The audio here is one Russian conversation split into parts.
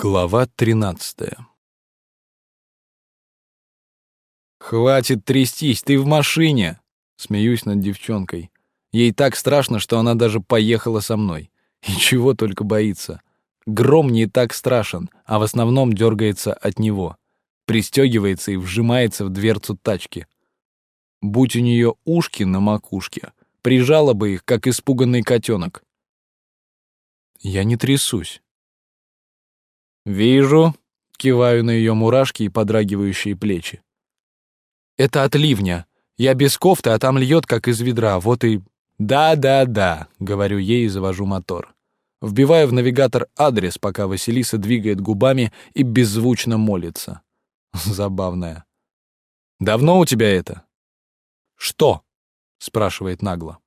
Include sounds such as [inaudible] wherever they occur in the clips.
Глава тринадцатая «Хватит трястись, ты в машине!» Смеюсь над девчонкой. Ей так страшно, что она даже поехала со мной. И чего только боится. Гром не так страшен, а в основном дергается от него. Пристегивается и вжимается в дверцу тачки. Будь у нее ушки на макушке, прижала бы их, как испуганный котенок. Я не трясусь. «Вижу», — киваю на ее мурашки и подрагивающие плечи. «Это от ливня. Я без кофты, а там льет, как из ведра, вот и...» «Да-да-да», — говорю ей и завожу мотор. Вбиваю в навигатор адрес, пока Василиса двигает губами и беззвучно молится. [laughs] Забавная. «Давно у тебя это?» «Что?» — спрашивает нагло.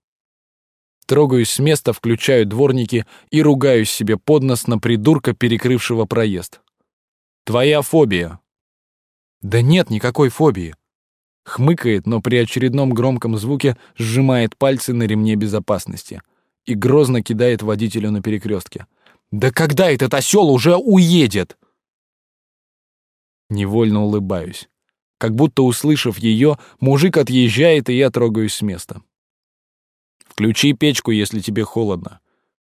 Трогаюсь с места, включаю дворники и ругаюсь себе под нос на придурка, перекрывшего проезд. «Твоя фобия». «Да нет никакой фобии». Хмыкает, но при очередном громком звуке сжимает пальцы на ремне безопасности и грозно кидает водителю на перекрестке. «Да когда этот осел уже уедет?» Невольно улыбаюсь. Как будто, услышав ее, мужик отъезжает, и я трогаюсь с места. Включи печку, если тебе холодно.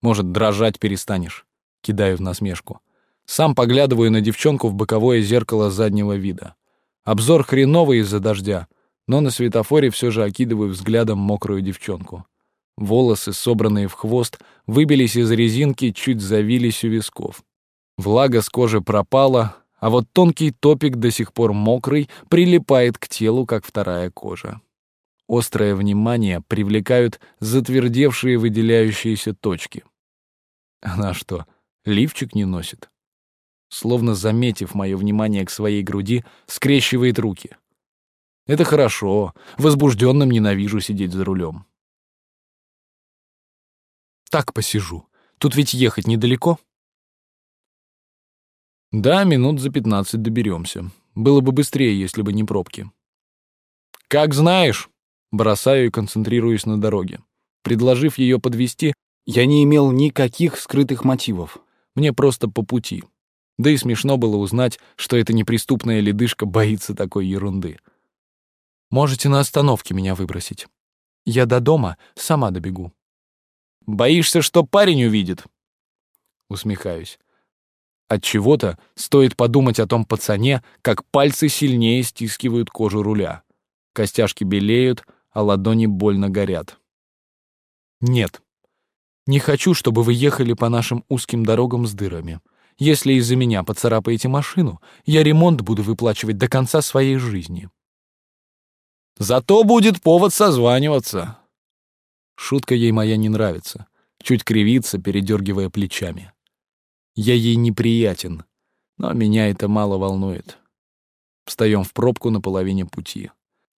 Может, дрожать перестанешь. Кидаю в насмешку. Сам поглядываю на девчонку в боковое зеркало заднего вида. Обзор хреновый из-за дождя, но на светофоре все же окидываю взглядом мокрую девчонку. Волосы, собранные в хвост, выбились из резинки, чуть завились у висков. Влага с кожи пропала, а вот тонкий топик до сих пор мокрый, прилипает к телу, как вторая кожа. Острое внимание привлекают затвердевшие выделяющиеся точки. Она что, лифчик не носит? Словно заметив мое внимание к своей груди, скрещивает руки. Это хорошо, возбужденным ненавижу сидеть за рулем. Так посижу. Тут ведь ехать недалеко. Да, минут за пятнадцать доберемся. Было бы быстрее, если бы не пробки. Как знаешь, Бросаю и концентрируюсь на дороге. Предложив ее подвести, я не имел никаких скрытых мотивов. Мне просто по пути. Да и смешно было узнать, что эта неприступная ледышка боится такой ерунды. Можете на остановке меня выбросить. Я до дома сама добегу. Боишься, что парень увидит? Усмехаюсь. От чего-то стоит подумать о том пацане, как пальцы сильнее стискивают кожу руля. Костяшки белеют, а ладони больно горят. Нет. Не хочу, чтобы вы ехали по нашим узким дорогам с дырами. Если из-за меня поцарапаете машину, я ремонт буду выплачивать до конца своей жизни. Зато будет повод созваниваться. Шутка ей моя не нравится. Чуть кривится, передергивая плечами. Я ей неприятен, но меня это мало волнует. Встаем в пробку на половине пути.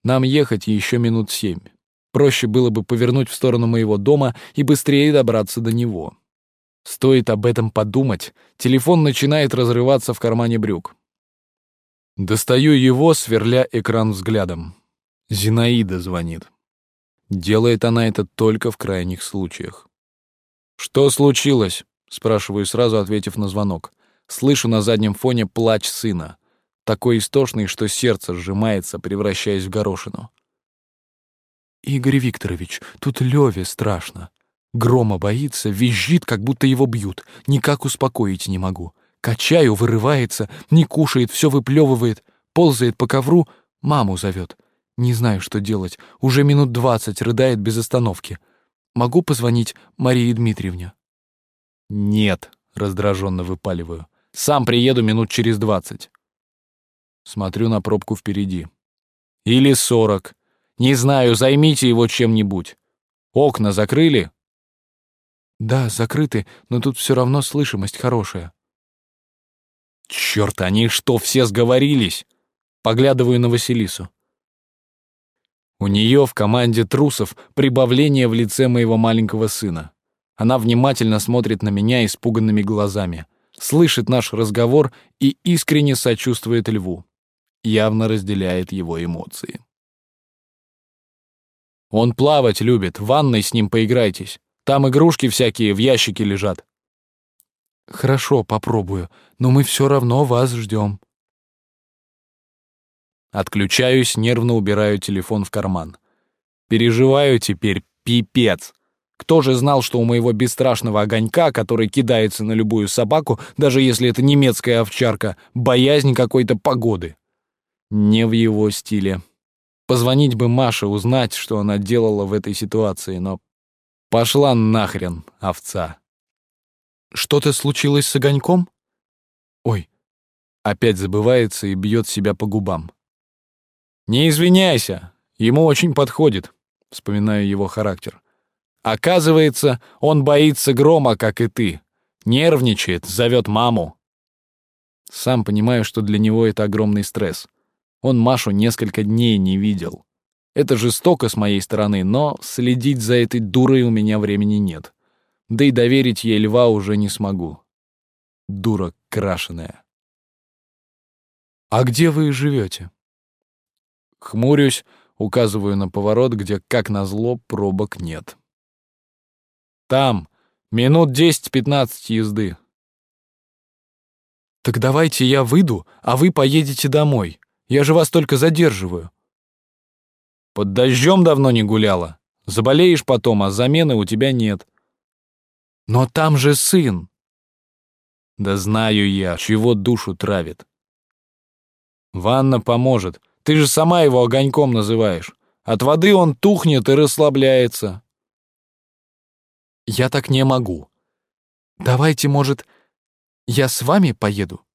Нам ехать еще минут семь. Проще было бы повернуть в сторону моего дома и быстрее добраться до него. Стоит об этом подумать, телефон начинает разрываться в кармане брюк. Достаю его, сверля экран взглядом. Зинаида звонит. Делает она это только в крайних случаях. «Что случилось?» — спрашиваю сразу, ответив на звонок. Слышу на заднем фоне плач сына такой истошный, что сердце сжимается, превращаясь в горошину. «Игорь Викторович, тут Леве страшно. Грома боится, визжит, как будто его бьют. Никак успокоить не могу. Качаю, вырывается, не кушает, все выплевывает, ползает по ковру, маму зовет. Не знаю, что делать. Уже минут двадцать рыдает без остановки. Могу позвонить Марии Дмитриевне?» «Нет», — раздраженно выпаливаю. «Сам приеду минут через двадцать». Смотрю на пробку впереди. Или сорок. Не знаю, займите его чем-нибудь. Окна закрыли? Да, закрыты, но тут все равно слышимость хорошая. Черт, они что, все сговорились? Поглядываю на Василису. У нее в команде трусов прибавление в лице моего маленького сына. Она внимательно смотрит на меня испуганными глазами, слышит наш разговор и искренне сочувствует льву явно разделяет его эмоции. Он плавать любит, в ванной с ним поиграйтесь. Там игрушки всякие в ящике лежат. Хорошо, попробую, но мы все равно вас ждем. Отключаюсь, нервно убираю телефон в карман. Переживаю теперь пипец. Кто же знал, что у моего бесстрашного огонька, который кидается на любую собаку, даже если это немецкая овчарка, боязнь какой-то погоды? Не в его стиле. Позвонить бы Маше, узнать, что она делала в этой ситуации, но пошла нахрен, овца. Что-то случилось с огоньком? Ой, опять забывается и бьет себя по губам. Не извиняйся, ему очень подходит, вспоминаю его характер. Оказывается, он боится грома, как и ты. Нервничает, зовет маму. Сам понимаю, что для него это огромный стресс. Он Машу несколько дней не видел. Это жестоко с моей стороны, но следить за этой дурой у меня времени нет. Да и доверить ей льва уже не смогу. Дура крашеная. «А где вы живете?» Хмурюсь, указываю на поворот, где, как назло, пробок нет. «Там. Минут десять-пятнадцать езды». «Так давайте я выйду, а вы поедете домой. Я же вас только задерживаю». «Под дождем давно не гуляла. Заболеешь потом, а замены у тебя нет». «Но там же сын». «Да знаю я, чего душу травит». «Ванна поможет. Ты же сама его огоньком называешь. От воды он тухнет и расслабляется». «Я так не могу. Давайте, может, я с вами поеду?»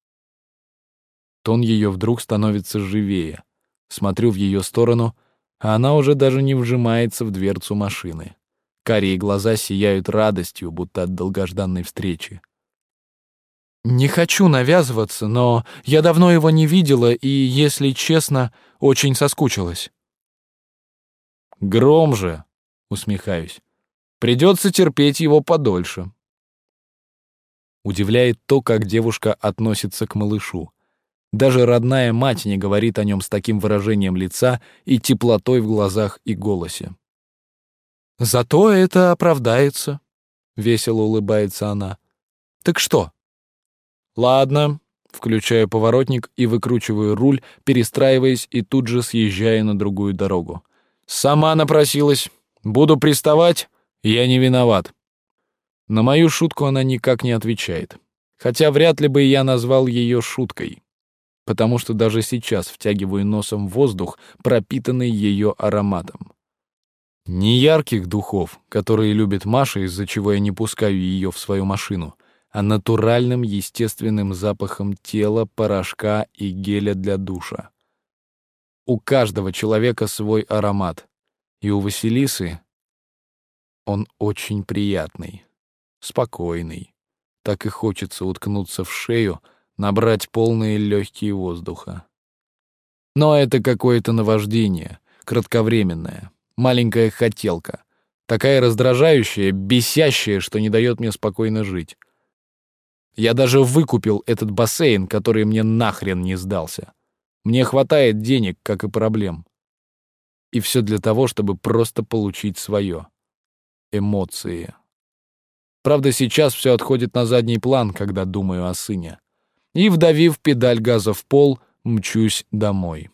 Тон ее вдруг становится живее. Смотрю в ее сторону, а она уже даже не вжимается в дверцу машины. Карие глаза сияют радостью, будто от долгожданной встречи. «Не хочу навязываться, но я давно его не видела и, если честно, очень соскучилась». «Гром же!» — усмехаюсь. «Придется терпеть его подольше». Удивляет то, как девушка относится к малышу. Даже родная мать не говорит о нем с таким выражением лица и теплотой в глазах и голосе. «Зато это оправдается», — весело улыбается она. «Так что?» «Ладно», — включаю поворотник и выкручиваю руль, перестраиваясь и тут же съезжая на другую дорогу. «Сама напросилась. Буду приставать, я не виноват». На мою шутку она никак не отвечает. Хотя вряд ли бы я назвал ее шуткой потому что даже сейчас втягиваю носом воздух, пропитанный ее ароматом. Не ярких духов, которые любит Маша, из-за чего я не пускаю ее в свою машину, а натуральным естественным запахом тела, порошка и геля для душа. У каждого человека свой аромат, и у Василисы он очень приятный, спокойный. Так и хочется уткнуться в шею — набрать полные легкие воздуха. Но это какое-то наваждение, кратковременное, маленькая хотелка, такая раздражающая, бесящая, что не дает мне спокойно жить. Я даже выкупил этот бассейн, который мне нахрен не сдался. Мне хватает денег, как и проблем. И все для того, чтобы просто получить свое. Эмоции. Правда, сейчас все отходит на задний план, когда думаю о сыне и, вдавив педаль газа в пол, мчусь домой.